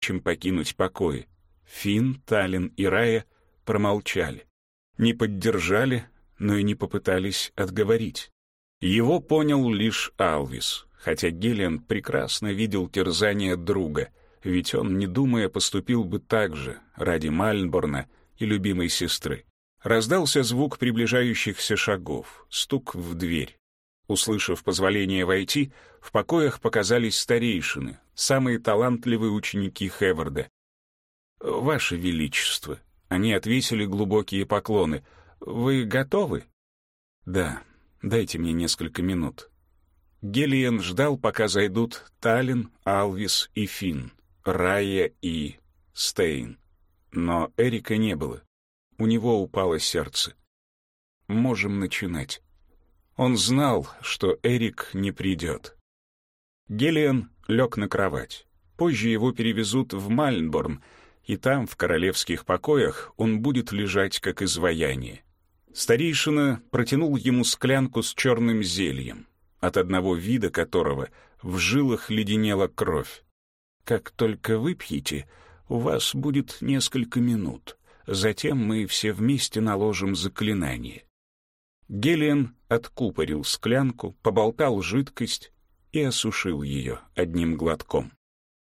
чем покинуть покои. Финн, Таллин и Рая промолчали. Не поддержали, но и не попытались отговорить. Его понял лишь Алвис, хотя Гелиан прекрасно видел терзание друга, ведь он, не думая, поступил бы так же ради Мальнборна и любимой сестры. Раздался звук приближающихся шагов, стук в дверь. Услышав позволение войти, в покоях показались старейшины, самые талантливые ученики Хеварда. «Ваше Величество!» Они отвесили глубокие поклоны. «Вы готовы?» «Да, дайте мне несколько минут». Гелиен ждал, пока зайдут Таллин, Алвис и Финн, Рая и Стейн. Но Эрика не было. У него упало сердце. «Можем начинать». Он знал, что Эрик не придет. Гелиан лег на кровать. Позже его перевезут в Мальнборн, и там, в королевских покоях, он будет лежать как изваяние. Старейшина протянул ему склянку с черным зельем, от одного вида которого в жилах леденела кровь. «Как только выпьете, у вас будет несколько минут. Затем мы все вместе наложим заклинание». Гелиан откупорил склянку, поболтал жидкость и осушил ее одним глотком.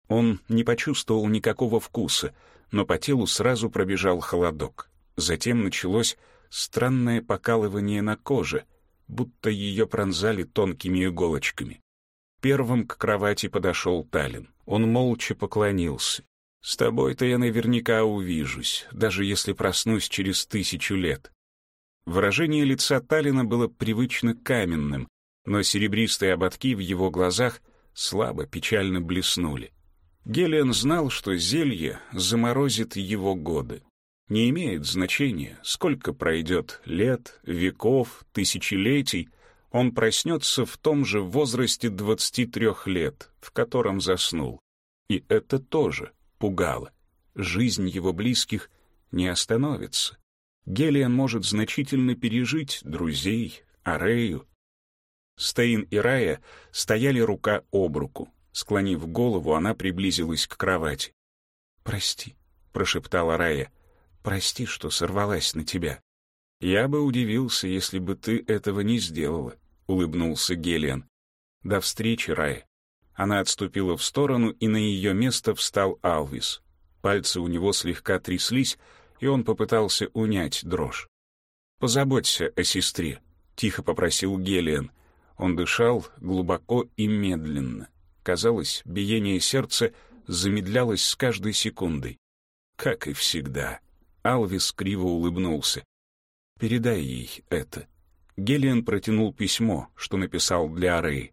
Он не почувствовал никакого вкуса, но по телу сразу пробежал холодок. Затем началось странное покалывание на коже, будто ее пронзали тонкими иголочками. Первым к кровати подошел Талин. Он молча поклонился. «С тобой-то я наверняка увижусь, даже если проснусь через тысячу лет». Выражение лица Талина было привычно каменным, но серебристые ободки в его глазах слабо печально блеснули. Гелиан знал, что зелье заморозит его годы. Не имеет значения, сколько пройдет лет, веков, тысячелетий, он проснется в том же возрасте 23 лет, в котором заснул. И это тоже пугало. Жизнь его близких не остановится. Гелиан может значительно пережить друзей, Арею. Стейн и Рая стояли рука об руку. Склонив голову, она приблизилась к кровати. «Прости», — прошептала Рая. «Прости, что сорвалась на тебя». «Я бы удивился, если бы ты этого не сделала», — улыбнулся Гелиан. «До встречи, Рая». Она отступила в сторону, и на ее место встал Алвис. Пальцы у него слегка тряслись, и он попытался унять дрожь. «Позаботься о сестре», — тихо попросил Гелиан. Он дышал глубоко и медленно. Казалось, биение сердца замедлялось с каждой секундой. Как и всегда. Алвис криво улыбнулся. «Передай ей это». Гелиан протянул письмо, что написал для Ареи.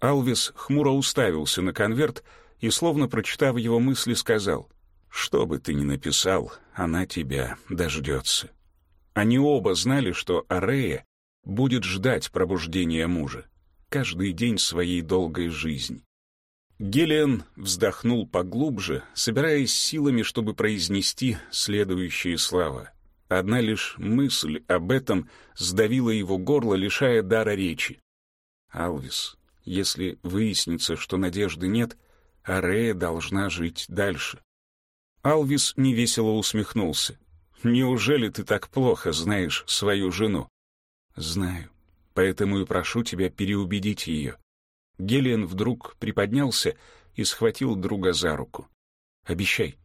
Алвис хмуро уставился на конверт и, словно прочитав его мысли, сказал, «Что бы ты ни написал, она тебя дождется». Они оба знали, что Арея будет ждать пробуждения мужа каждый день своей долгой жизни. Гелиан вздохнул поглубже, собираясь силами, чтобы произнести следующие слова. Одна лишь мысль об этом сдавила его горло, лишая дара речи. «Алвис, если выяснится, что надежды нет, Арея должна жить дальше». Алвис невесело усмехнулся. «Неужели ты так плохо знаешь свою жену?» «Знаю, поэтому и прошу тебя переубедить ее. Гелиан вдруг приподнялся и схватил друга за руку. «Обещай».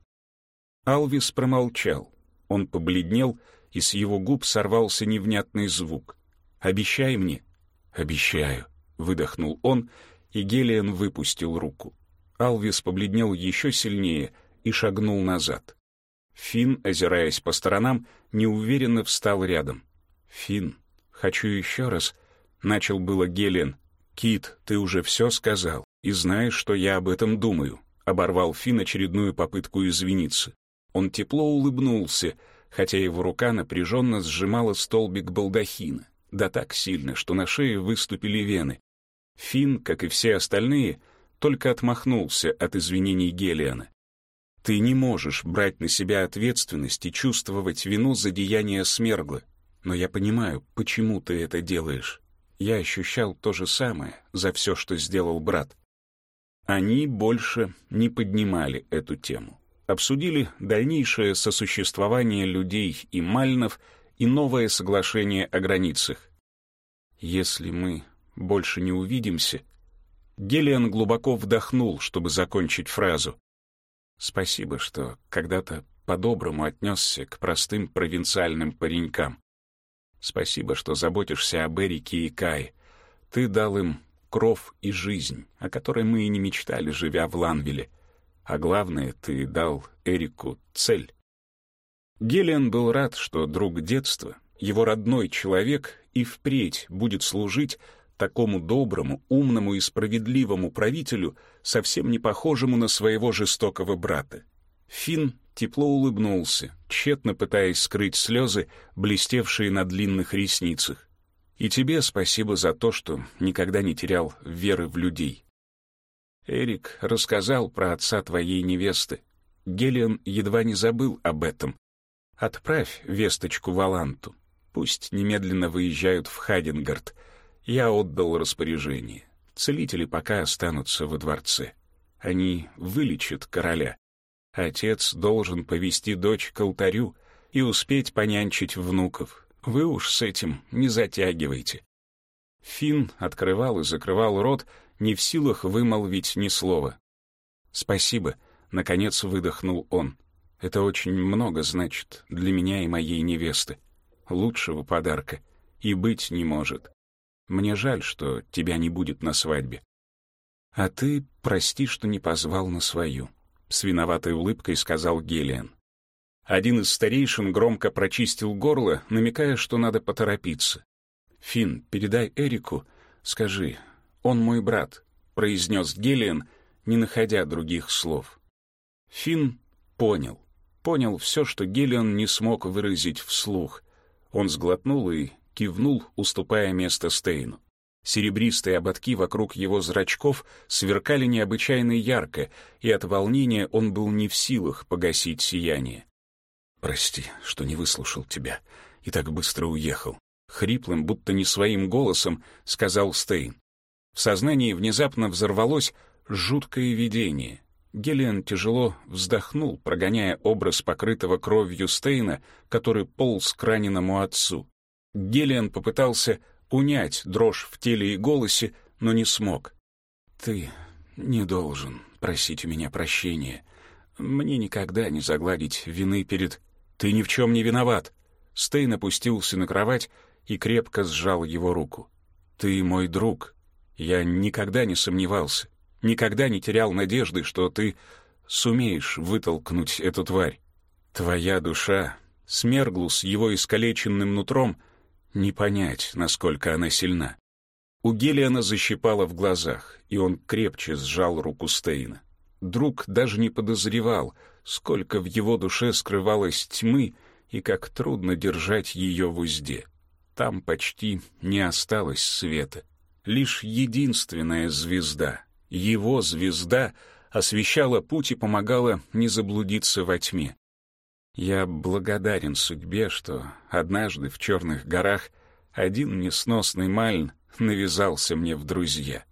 Алвис промолчал. Он побледнел, и с его губ сорвался невнятный звук. «Обещай мне». «Обещаю», — выдохнул он, и Гелиан выпустил руку. Алвис побледнел еще сильнее и шагнул назад. Фин, озираясь по сторонам, неуверенно встал рядом. «Фин, хочу еще раз», — начал было Гелиан, «Кит, ты уже все сказал и знаешь, что я об этом думаю», — оборвал Финн очередную попытку извиниться. Он тепло улыбнулся, хотя его рука напряженно сжимала столбик балдахина, да так сильно, что на шее выступили вены. Финн, как и все остальные, только отмахнулся от извинений Гелиана. «Ты не можешь брать на себя ответственность и чувствовать вину за деяния Смергла, но я понимаю, почему ты это делаешь. Я ощущал то же самое за все, что сделал брат. Они больше не поднимали эту тему. Обсудили дальнейшее сосуществование людей и мальнов и новое соглашение о границах. «Если мы больше не увидимся...» Гелиан глубоко вдохнул, чтобы закончить фразу. «Спасибо, что когда-то по-доброму отнесся к простым провинциальным паренькам. Спасибо, что заботишься об Эрике и Кае. Ты дал им кров и жизнь, о которой мы и не мечтали, живя в Ланвиле. А главное, ты дал Эрику цель. Гелиан был рад, что друг детства, его родной человек, и впредь будет служить такому доброму, умному и справедливому правителю, совсем не похожему на своего жестокого брата. Финн тепло улыбнулся, тщетно пытаясь скрыть слезы, блестевшие на длинных ресницах. И тебе спасибо за то, что никогда не терял веры в людей. Эрик рассказал про отца твоей невесты. Гелиан едва не забыл об этом. Отправь весточку Валанту. Пусть немедленно выезжают в Хадингард. Я отдал распоряжение. Целители пока останутся во дворце. Они вылечат короля. Отец должен повести дочь к алтарю и успеть понянчить внуков. Вы уж с этим не затягивайте. Фин открывал и закрывал рот, не в силах вымолвить ни слова. «Спасибо», — наконец выдохнул он. «Это очень много значит для меня и моей невесты. Лучшего подарка и быть не может. Мне жаль, что тебя не будет на свадьбе. А ты прости, что не позвал на свою», — с виноватой улыбкой сказал Гелиан. Один из старейшин громко прочистил горло, намекая, что надо поторопиться. «Финн, передай Эрику, скажи, он мой брат», — произнес Гелиан, не находя других слов. Финн понял. Понял все, что Гелиан не смог выразить вслух. Он сглотнул и кивнул, уступая место Стейну. Серебристые ободки вокруг его зрачков сверкали необычайно ярко, и от волнения он был не в силах погасить сияние. «Прости, что не выслушал тебя и так быстро уехал», — хриплым, будто не своим голосом сказал Стейн. В сознании внезапно взорвалось жуткое видение. Гелиан тяжело вздохнул, прогоняя образ покрытого кровью Стейна, который полз к раненому отцу. Гелиан попытался унять дрожь в теле и голосе, но не смог. «Ты не должен просить у меня прощения. Мне никогда не загладить вины перед «Ты ни в чем не виноват!» Стейн опустился на кровать и крепко сжал его руку. «Ты мой друг. Я никогда не сомневался, никогда не терял надежды, что ты сумеешь вытолкнуть эту тварь. Твоя душа, Смерглу его искалеченным нутром, не понять, насколько она сильна». У Гелиана защипало в глазах, и он крепче сжал руку Стейна. Друг даже не подозревал, сколько в его душе скрывалось тьмы и как трудно держать ее в узде. Там почти не осталось света. Лишь единственная звезда, его звезда, освещала путь и помогала не заблудиться во тьме. Я благодарен судьбе, что однажды в Черных горах один несносный Мальн навязался мне в друзья.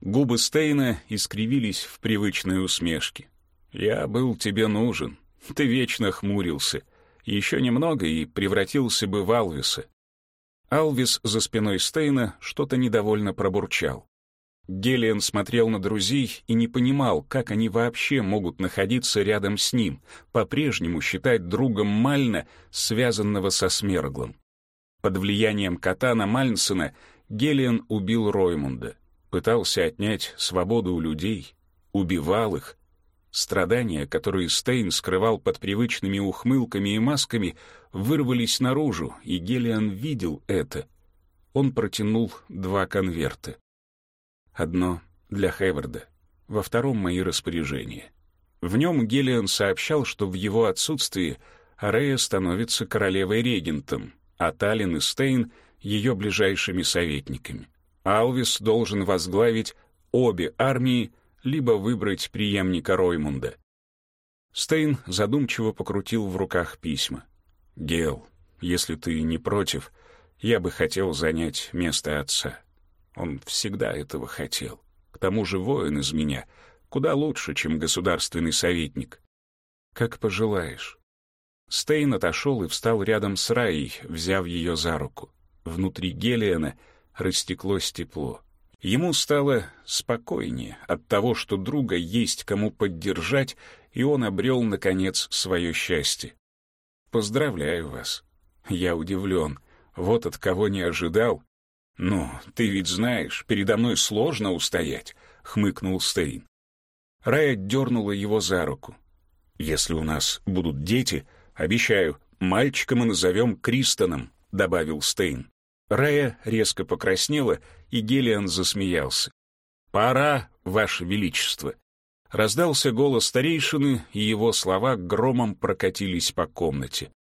Губы Стейна искривились в привычной усмешке. «Я был тебе нужен. Ты вечно хмурился. Еще немного и превратился бы в Алвиса». Алвис за спиной Стейна что-то недовольно пробурчал. Гелиан смотрел на друзей и не понимал, как они вообще могут находиться рядом с ним, по-прежнему считать другом Мальна, связанного со Смерглом. Под влиянием Катана Мальнсона Гелиан убил Роймунда, пытался отнять свободу у людей, убивал их, Страдания, которые Стейн скрывал под привычными ухмылками и масками, вырвались наружу, и Гелиан видел это. Он протянул два конверта. Одно для Хеварда, во втором мои распоряжения. В нем Гелиан сообщал, что в его отсутствии Арея становится королевой-регентом, а Таллин и Стейн — ее ближайшими советниками. Алвис должен возглавить обе армии — либо выбрать преемника Роймунда. Стейн задумчиво покрутил в руках письма. «Гел, если ты не против, я бы хотел занять место отца. Он всегда этого хотел. К тому же воин из меня куда лучше, чем государственный советник. Как пожелаешь. Стейн отошел и встал рядом с Раей, взяв ее за руку. Внутри Гелиана растеклось тепло. Ему стало спокойнее от того, что друга есть кому поддержать, и он обрел, наконец, свое счастье. «Поздравляю вас. Я удивлен. Вот от кого не ожидал. «Ну, ты ведь знаешь, передо мной сложно устоять», — хмыкнул Стейн. Рая дернула его за руку. «Если у нас будут дети, обещаю, мальчика мы назовем Кристоном», — добавил Стейн. Рая резко покраснела, и Гелиан засмеялся. «Пора, Ваше Величество!» Раздался голос старейшины, и его слова громом прокатились по комнате.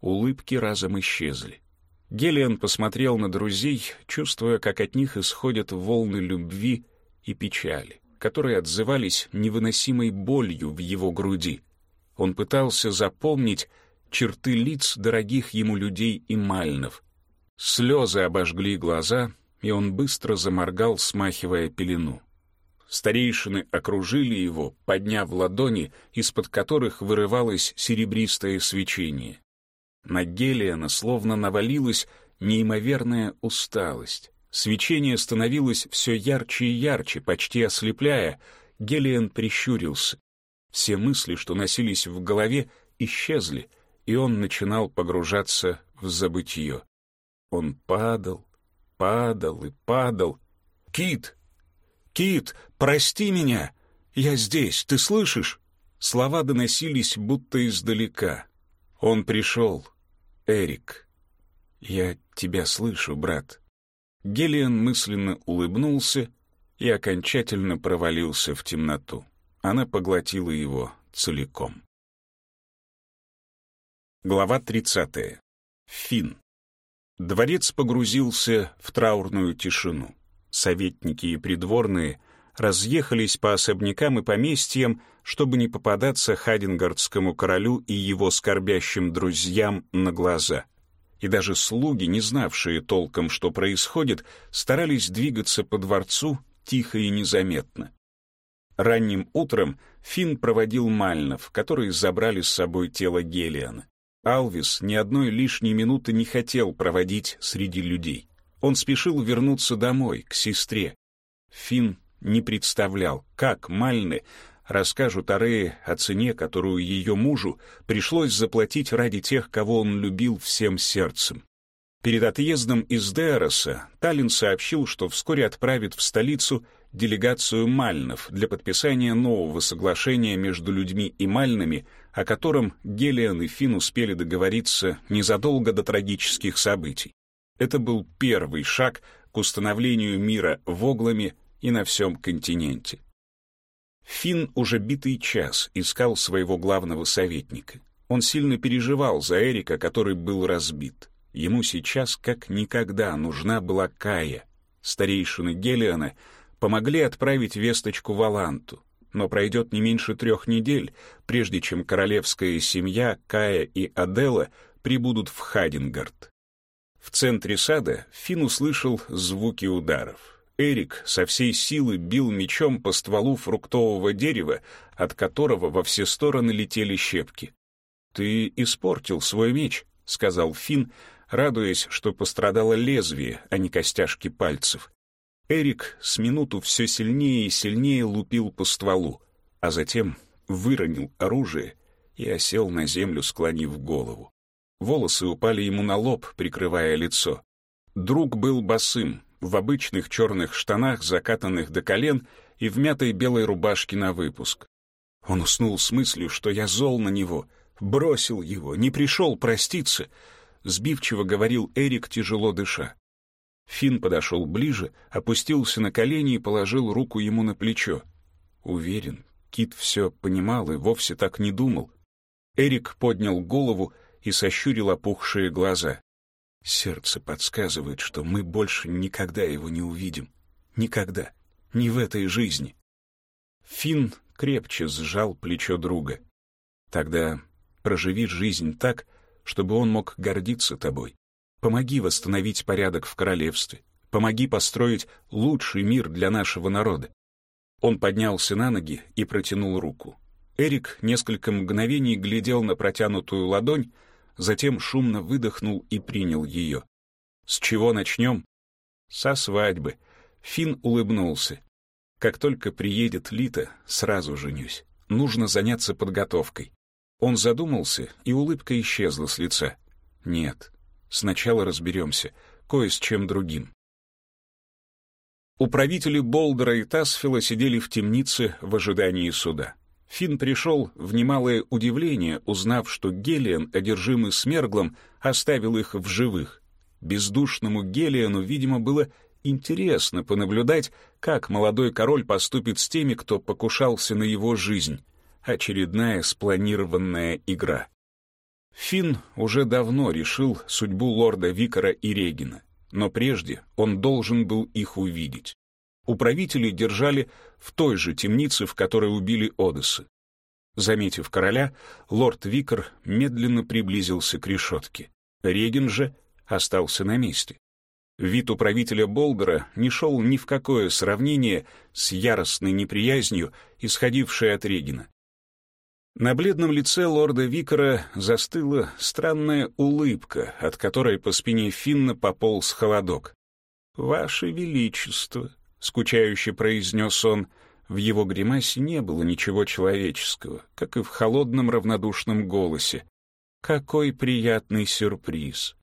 Улыбки разом исчезли. Гелиан посмотрел на друзей, чувствуя, как от них исходят волны любви и печали, которые отзывались невыносимой болью в его груди. Он пытался запомнить черты лиц дорогих ему людей и мальнов. Слезы обожгли глаза, и он быстро заморгал, смахивая пелену. Старейшины окружили его, подняв ладони, из-под которых вырывалось серебристое свечение. На Гелиана словно навалилась неимоверная усталость. Свечение становилось все ярче и ярче, почти ослепляя. Гелиан прищурился. Все мысли, что носились в голове, исчезли, и он начинал погружаться в забытье. Он падал, падал и падал. «Кит! Кит, прости меня! Я здесь, ты слышишь?» Слова доносились будто издалека. Он пришел, Эрик. Я тебя слышу, брат. Гелиан мысленно улыбнулся и окончательно провалился в темноту. Она поглотила его целиком. Глава 30. Фин. Дворец погрузился в траурную тишину. Советники и придворные разъехались по особнякам и поместьям, чтобы не попадаться Хадингардскому королю и его скорбящим друзьям на глаза. И даже слуги, не знавшие толком, что происходит, старались двигаться по дворцу тихо и незаметно. Ранним утром Финн проводил Мальнов, которые забрали с собой тело Гелиана. Алвис ни одной лишней минуты не хотел проводить среди людей. Он спешил вернуться домой, к сестре. Финн не представлял, как Мальны расскажут Арее о цене, которую ее мужу пришлось заплатить ради тех, кого он любил всем сердцем. Перед отъездом из Дероса Таллин сообщил, что вскоре отправит в столицу делегацию Мальнов для подписания нового соглашения между людьми и Мальнами, о котором Гелиан и Фин успели договориться незадолго до трагических событий. Это был первый шаг к установлению мира в Огламе и на всем континенте. Финн уже битый час искал своего главного советника. Он сильно переживал за Эрика, который был разбит. Ему сейчас как никогда нужна была Кая. Старейшины Гелиана помогли отправить весточку Валанту, но пройдет не меньше трех недель, прежде чем королевская семья Кая и Адела прибудут в Хадингард. В центре сада Финн услышал звуки ударов. Эрик со всей силы бил мечом по стволу фруктового дерева, от которого во все стороны летели щепки. «Ты испортил свой меч», — сказал Финн, радуясь, что пострадало лезвие, а не костяшки пальцев. Эрик с минуту все сильнее и сильнее лупил по стволу, а затем выронил оружие и осел на землю, склонив голову. Волосы упали ему на лоб, прикрывая лицо. Друг был босым, в обычных черных штанах, закатанных до колен, и в мятой белой рубашке на выпуск. Он уснул с мыслью, что я зол на него, бросил его, не пришел проститься, сбивчиво говорил Эрик, тяжело дыша. Фин подошел ближе, опустился на колени и положил руку ему на плечо. Уверен, Кит все понимал и вовсе так не думал. Эрик поднял голову и сощурил опухшие глаза. Сердце подсказывает, что мы больше никогда его не увидим. Никогда. Не в этой жизни. Финн крепче сжал плечо друга. Тогда проживи жизнь так, чтобы он мог гордиться тобой. Помоги восстановить порядок в королевстве. Помоги построить лучший мир для нашего народа. Он поднялся на ноги и протянул руку. Эрик несколько мгновений глядел на протянутую ладонь, затем шумно выдохнул и принял ее. «С чего начнем?» «Со свадьбы». Финн улыбнулся. «Как только приедет Лита, сразу женюсь. Нужно заняться подготовкой». Он задумался, и улыбка исчезла с лица. «Нет, сначала разберемся, кое с чем другим». Управители Болдера и Тасфила сидели в темнице в ожидании суда. Финн пришел в немалое удивление, узнав, что Гелиан, одержимый Смерглом, оставил их в живых. Бездушному Гелиану, видимо, было интересно понаблюдать, как молодой король поступит с теми, кто покушался на его жизнь. Очередная спланированная игра. Финн уже давно решил судьбу лорда Викара и Регина, но прежде он должен был их увидеть. Управителей держали в той же темнице, в которой убили Одессы. Заметив короля, лорд Викар медленно приблизился к решетке. Реген же остался на месте. Вид управителя Болдера не шел ни в какое сравнение с яростной неприязнью, исходившей от Регина. На бледном лице лорда Викара застыла странная улыбка, от которой по спине Финна пополз холодок. «Ваше Величество», — скучающе произнес он, в его гримасе не было ничего человеческого, как и в холодном равнодушном голосе. «Какой приятный сюрприз!»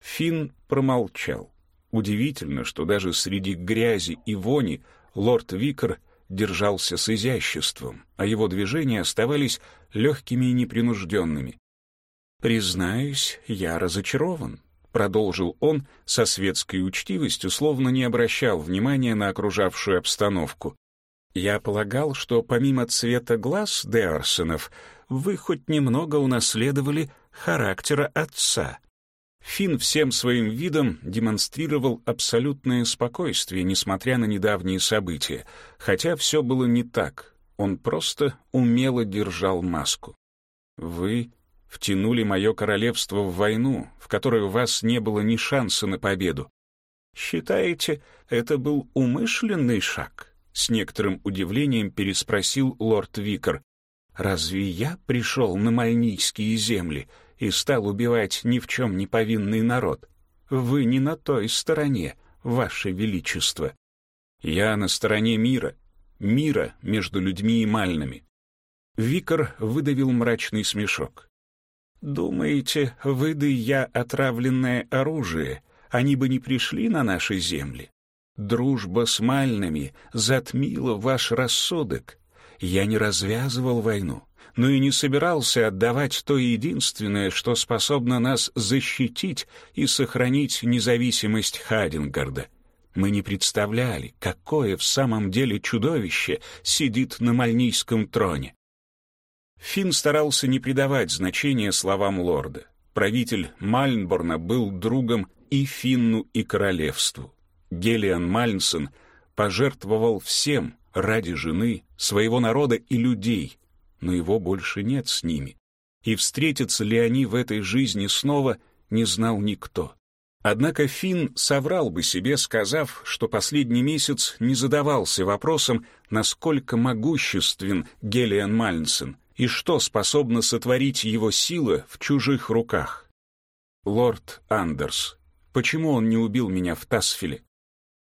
Финн промолчал. Удивительно, что даже среди грязи и вони лорд Викар держался с изяществом, а его движения оставались легкими и непринужденными. «Признаюсь, я разочарован», — продолжил он со светской учтивостью, словно не обращал внимания на окружавшую обстановку. «Я полагал, что помимо цвета глаз Деорсонов вы хоть немного унаследовали характера отца». Финн всем своим видом демонстрировал абсолютное спокойствие, несмотря на недавние события, хотя все было не так. Он просто умело держал маску. «Вы втянули мое королевство в войну, в которой у вас не было ни шанса на победу. Считаете, это был умышленный шаг?» С некоторым удивлением переспросил лорд Викар. «Разве я пришел на мальнийские земли?» и стал убивать ни в чем не повинный народ. Вы не на той стороне, ваше величество. Я на стороне мира, мира между людьми и мальными. Викар выдавил мрачный смешок. «Думаете, выдай я отравленное оружие, они бы не пришли на наши земли? Дружба с мальными затмила ваш рассудок. Я не развязывал войну, но и не собирался отдавать то единственное, что способно нас защитить и сохранить независимость Хадингарда. Мы не представляли, какое в самом деле чудовище сидит на Мальнийском троне. Финн старался не придавать значения словам лорда. Правитель Мальнборна был другом и Финну, и королевству. Гелиан Мальнсон пожертвовал всем ради жены, своего народа и людей, но его больше нет с ними. И встретятся ли они в этой жизни снова, не знал никто. Однако Финн соврал бы себе, сказав, что последний месяц не задавался вопросом, насколько могуществен Гелиан Мальнсен и что способна сотворить его сила в чужих руках. Лорд Андерс, почему он не убил меня в Тасфиле?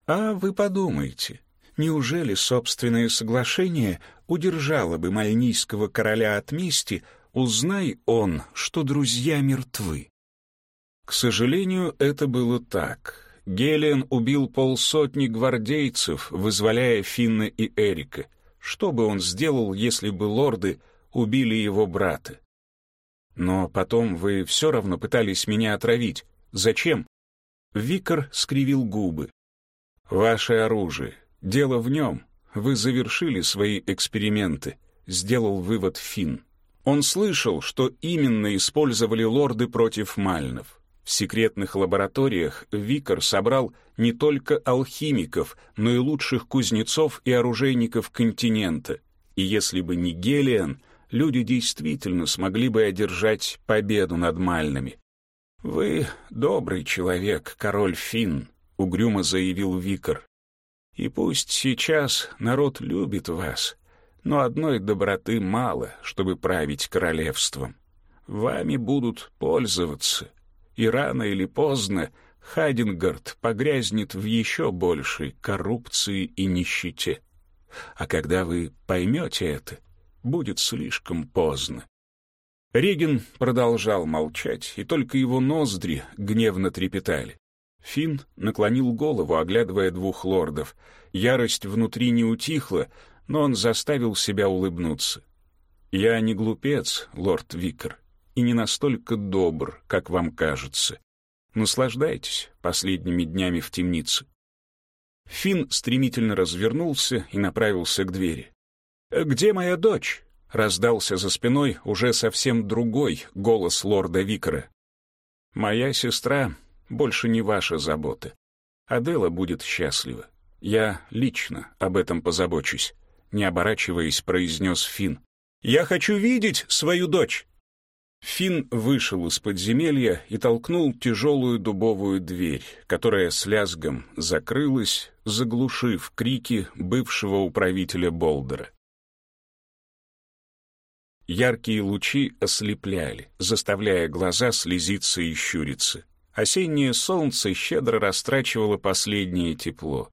А вы подумайте, Неужели собственное соглашение удержало бы мальнийского короля от мести, узнай он, что друзья мертвы? К сожалению, это было так. Гелиан убил полсотни гвардейцев, вызволяя Финна и Эрика. Что бы он сделал, если бы лорды убили его брата? Но потом вы все равно пытались меня отравить. Зачем? Викар скривил губы. Ваше оружие. Дело в нем. Вы завершили свои эксперименты, сделал вывод Финн. Он слышал, что именно использовали лорды против мальнов. В секретных лабораториях Викар собрал не только алхимиков, но и лучших кузнецов и оружейников континента. И если бы не Гелиан, люди действительно смогли бы одержать победу над мальными. «Вы добрый человек, король Финн», — угрюмо заявил Викар. И пусть сейчас народ любит вас, но одной доброты мало, чтобы править королевством. Вами будут пользоваться, и рано или поздно Хадингард погрязнет в еще большей коррупции и нищете. А когда вы поймете это, будет слишком поздно. Реген продолжал молчать, и только его ноздри гневно трепетали. Финн наклонил голову, оглядывая двух лордов. Ярость внутри не утихла, но он заставил себя улыбнуться. «Я не глупец, лорд Викер, и не настолько добр, как вам кажется. Наслаждайтесь последними днями в темнице». Финн стремительно развернулся и направился к двери. «Где моя дочь?» — раздался за спиной уже совсем другой голос лорда Викера. «Моя сестра больше не ваша забота. Адела будет счастлива. Я лично об этом позабочусь», — не оборачиваясь, произнес Финн. «Я хочу видеть свою дочь!» Финн вышел из подземелья и толкнул тяжелую дубовую дверь, которая с лязгом закрылась, заглушив крики бывшего управителя Болдера. Яркие лучи ослепляли, заставляя глаза слезиться и щуриться. Осеннее солнце щедро растрачивало последнее тепло.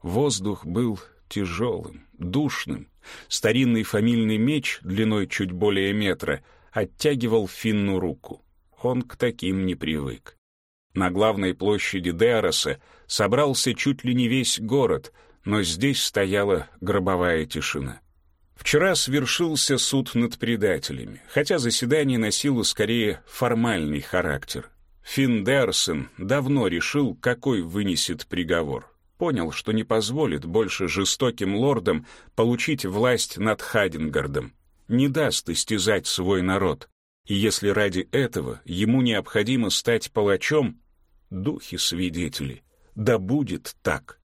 Воздух был тяжелым, душным. Старинный фамильный меч длиной чуть более метра оттягивал Финну руку. Он к таким не привык. На главной площади Деароса собрался чуть ли не весь город, но здесь стояла гробовая тишина. Вчера свершился суд над предателями, хотя заседание носило скорее формальный характер. Финн Дерсен давно решил, какой вынесет приговор. Понял, что не позволит больше жестоким лордам получить власть над Хадингардом, не даст истязать свой народ. И если ради этого ему необходимо стать палачом, духи-свидетели, да будет так.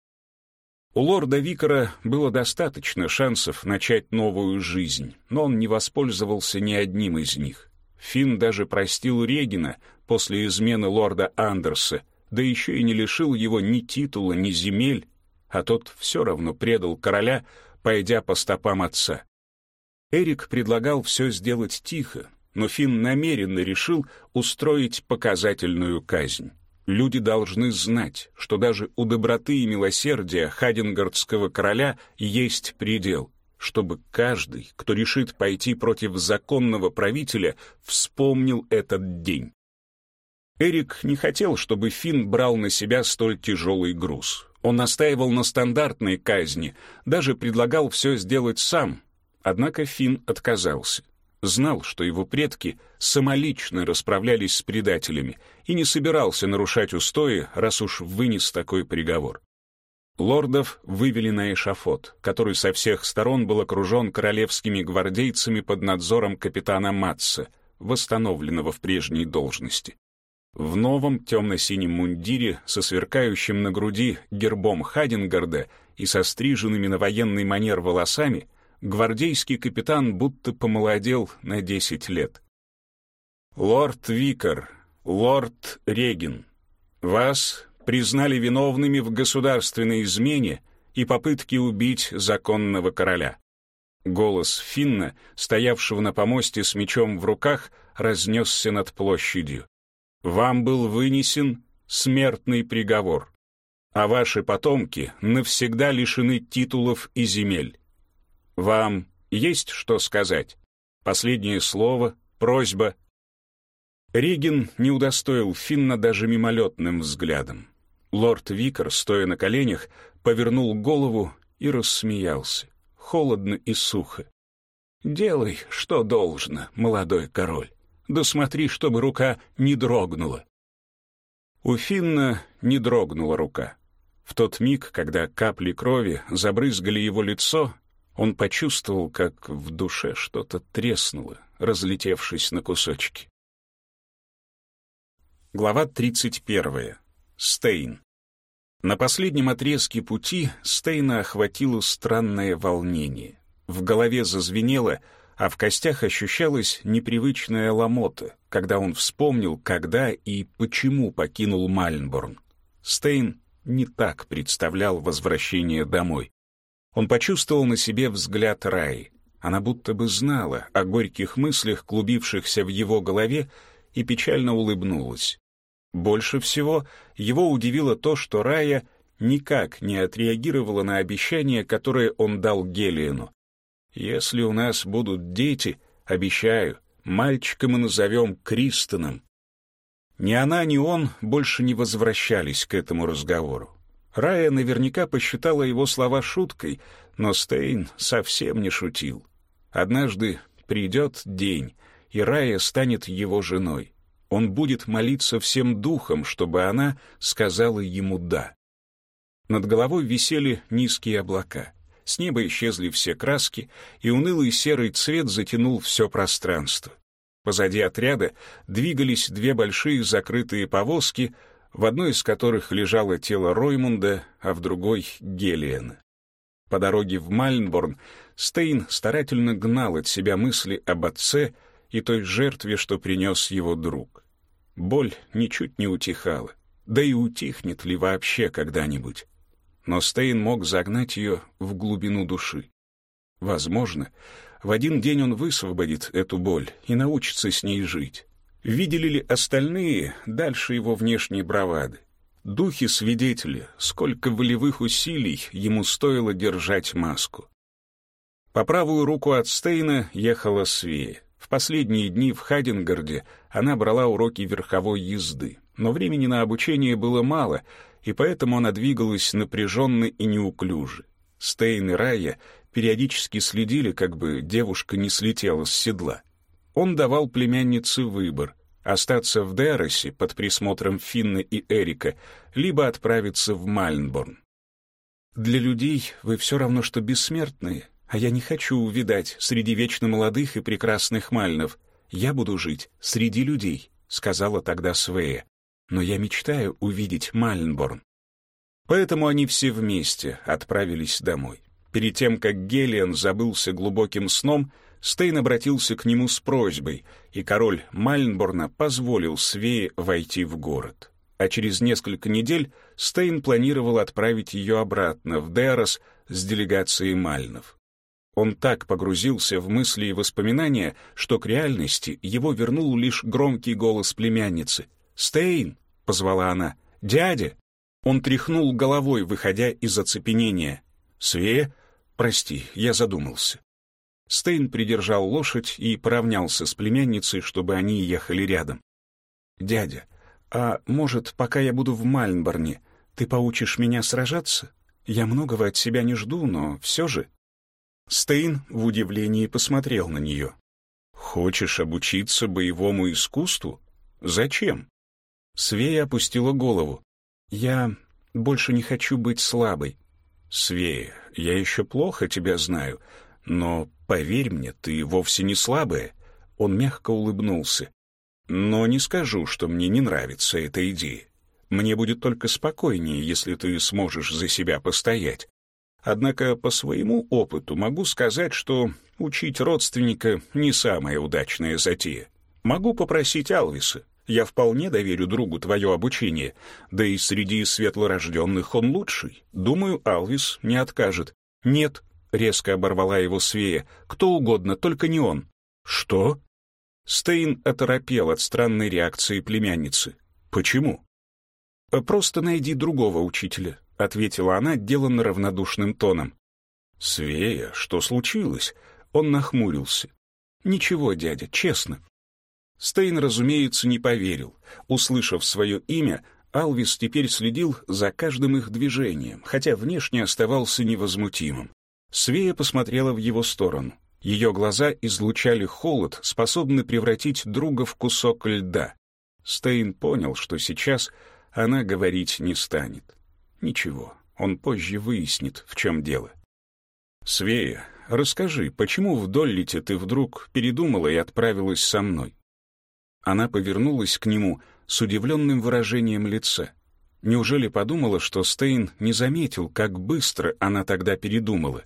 У лорда Викара было достаточно шансов начать новую жизнь, но он не воспользовался ни одним из них. Финн даже простил Регина после измены лорда Андерса, да еще и не лишил его ни титула, ни земель, а тот все равно предал короля, пойдя по стопам отца. Эрик предлагал все сделать тихо, но Финн намеренно решил устроить показательную казнь. Люди должны знать, что даже у доброты и милосердия Хадингардского короля есть предел, чтобы каждый, кто решит пойти против законного правителя, вспомнил этот день. Эрик не хотел, чтобы Финн брал на себя столь тяжелый груз. Он настаивал на стандартной казни, даже предлагал все сделать сам. Однако Финн отказался знал, что его предки самолично расправлялись с предателями и не собирался нарушать устои, раз уж вынес такой приговор. Лордов вывели на эшафот, который со всех сторон был окружен королевскими гвардейцами под надзором капитана Матса, восстановленного в прежней должности. В новом темно-синем мундире со сверкающим на груди гербом Хадингарда и со стриженными на военный манер волосами гвардейский капитан будто помолодел на десять лет. «Лорд Викар, лорд Регин, вас признали виновными в государственной измене и попытке убить законного короля». Голос Финна, стоявшего на помосте с мечом в руках, разнесся над площадью. «Вам был вынесен смертный приговор, а ваши потомки навсегда лишены титулов и земель. Вам есть что сказать? Последнее слово, просьба. Ригин не удостоил Финна даже мимолетным взглядом. Лорд Викер, стоя на коленях, повернул голову и рассмеялся, холодно и сухо. «Делай, что должно, молодой король. Да смотри, чтобы рука не дрогнула». У Финна не дрогнула рука. В тот миг, когда капли крови забрызгали его лицо, он почувствовал, как в душе что-то треснуло, разлетевшись на кусочки. Глава 31. Стейн. На последнем отрезке пути Стейна охватило странное волнение. В голове зазвенело, а в костях ощущалась непривычная ломота, когда он вспомнил, когда и почему покинул Мальнборн. Стейн не так представлял возвращение домой. Он почувствовал на себе взгляд Раи. Она будто бы знала о горьких мыслях, клубившихся в его голове, и печально улыбнулась. Больше всего его удивило то, что Рая никак не отреагировала на обещание, которое он дал Гелиену. «Если у нас будут дети, обещаю, мальчика мы назовем Кристоном». Ни она, ни он больше не возвращались к этому разговору. Рая наверняка посчитала его слова шуткой, но Стейн совсем не шутил. Однажды придет день, и Рая станет его женой. Он будет молиться всем духом, чтобы она сказала ему «да». Над головой висели низкие облака. С неба исчезли все краски, и унылый серый цвет затянул все пространство. Позади отряда двигались две большие закрытые повозки, в одной из которых лежало тело Роймунда, а в другой — Гелиена. По дороге в Мальнборн Стейн старательно гнал от себя мысли об отце и той жертве, что принес его друг. Боль ничуть не утихала, да и утихнет ли вообще когда-нибудь но Стейн мог загнать ее в глубину души. Возможно, в один день он высвободит эту боль и научится с ней жить. Видели ли остальные дальше его внешней бравады? Духи-свидетели, сколько волевых усилий ему стоило держать маску. По правую руку от Стейна ехала Свея. В последние дни в Хадингарде она брала уроки верховой езды, но времени на обучение было мало — и поэтому она двигалась напряженно и неуклюже. Стейн и Рая периодически следили, как бы девушка не слетела с седла. Он давал племяннице выбор — остаться в Деросе под присмотром Финны и Эрика, либо отправиться в Мальнборн. «Для людей вы все равно, что бессмертные, а я не хочу увидать среди вечно молодых и прекрасных мальнов. Я буду жить среди людей», — сказала тогда Свея но я мечтаю увидеть Мальнборн. Поэтому они все вместе отправились домой. Перед тем, как Гелиан забылся глубоким сном, Стейн обратился к нему с просьбой, и король Мальнборна позволил Свее войти в город. А через несколько недель Стейн планировал отправить ее обратно в Дерос с делегацией Мальнов. Он так погрузился в мысли и воспоминания, что к реальности его вернул лишь громкий голос племянницы. «Стейн!» — позвала она. «Дядя!» Он тряхнул головой, выходя из оцепенения. «Свея? Прости, я задумался». Стейн придержал лошадь и поравнялся с племянницей, чтобы они ехали рядом. «Дядя, а может, пока я буду в Мальнборне, ты поучишь меня сражаться? Я многого от себя не жду, но все же...» Стейн в удивлении посмотрел на нее. «Хочешь обучиться боевому искусству? Зачем?» Свея опустила голову. «Я больше не хочу быть слабой». «Свея, я еще плохо тебя знаю, но, поверь мне, ты вовсе не слабая». Он мягко улыбнулся. «Но не скажу, что мне не нравится эта идея. Мне будет только спокойнее, если ты сможешь за себя постоять. Однако по своему опыту могу сказать, что учить родственника не самая удачная затея. Могу попросить Алвиса, я вполне доверю другу твое обучение, да и среди светлорожденных он лучший. Думаю, Алвис не откажет. Нет, резко оборвала его Свея, кто угодно, только не он. Что? Стейн оторопел от странной реакции племянницы. Почему? Просто найди другого учителя, ответила она деланно равнодушным тоном. Свея, что случилось? Он нахмурился. Ничего, дядя, честно. Стейн, разумеется, не поверил. Услышав свое имя, Алвис теперь следил за каждым их движением, хотя внешне оставался невозмутимым. Свея посмотрела в его сторону. Ее глаза излучали холод, способный превратить друга в кусок льда. Стейн понял, что сейчас она говорить не станет. Ничего, он позже выяснит, в чем дело. «Свея, расскажи, почему в Доллите ты вдруг передумала и отправилась со мной?» Она повернулась к нему с удивленным выражением лица. Неужели подумала, что Стейн не заметил, как быстро она тогда передумала?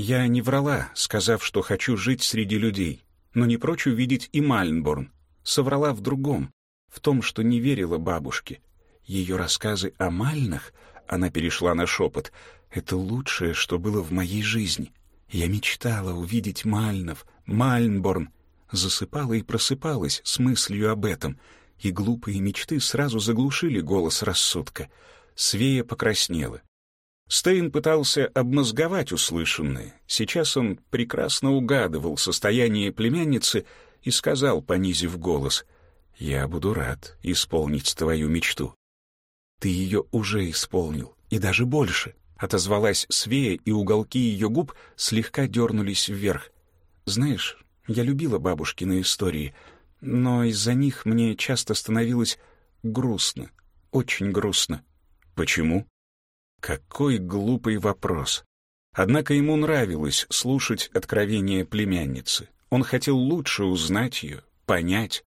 «Я не врала, сказав, что хочу жить среди людей, но не прочь увидеть и Мальнборн. Соврала в другом, в том, что не верила бабушке. Ее рассказы о Мальнах, она перешла на шепот, это лучшее, что было в моей жизни. Я мечтала увидеть Мальнов, Мальнборн. Засыпала и просыпалась с мыслью об этом, и глупые мечты сразу заглушили голос рассудка. Свея покраснела. Стейн пытался обмозговать услышанное. Сейчас он прекрасно угадывал состояние племянницы и сказал, понизив голос, «Я буду рад исполнить твою мечту». «Ты ее уже исполнил, и даже больше», — отозвалась Свея, и уголки ее губ слегка дернулись вверх. «Знаешь, я любила бабушкины истории, но из-за них мне часто становилось грустно, очень грустно». «Почему?» Какой глупый вопрос. Однако ему нравилось слушать откровения племянницы. Он хотел лучше узнать ее, понять.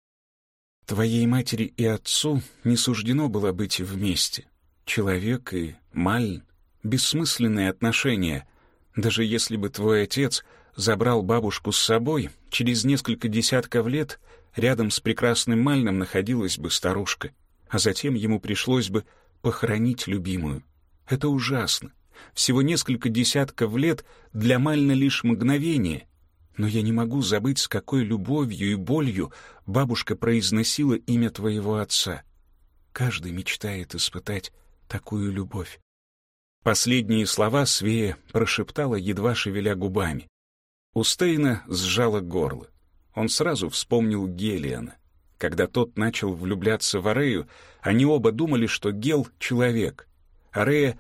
Твоей матери и отцу не суждено было быть вместе. Человек и Мальн — бессмысленные отношения. Даже если бы твой отец забрал бабушку с собой, через несколько десятков лет рядом с прекрасным Мальном находилась бы старушка, а затем ему пришлось бы похоронить любимую. Это ужасно. Всего несколько десятков лет для Мальна лишь мгновение. Но я не могу забыть, с какой любовью и болью бабушка произносила имя твоего отца. Каждый мечтает испытать такую любовь. Последние слова Свея прошептала, едва шевеля губами. У Стейна сжало горло. Он сразу вспомнил Гелиана. Когда тот начал влюбляться в Арею, они оба думали, что Гел — человек, Арея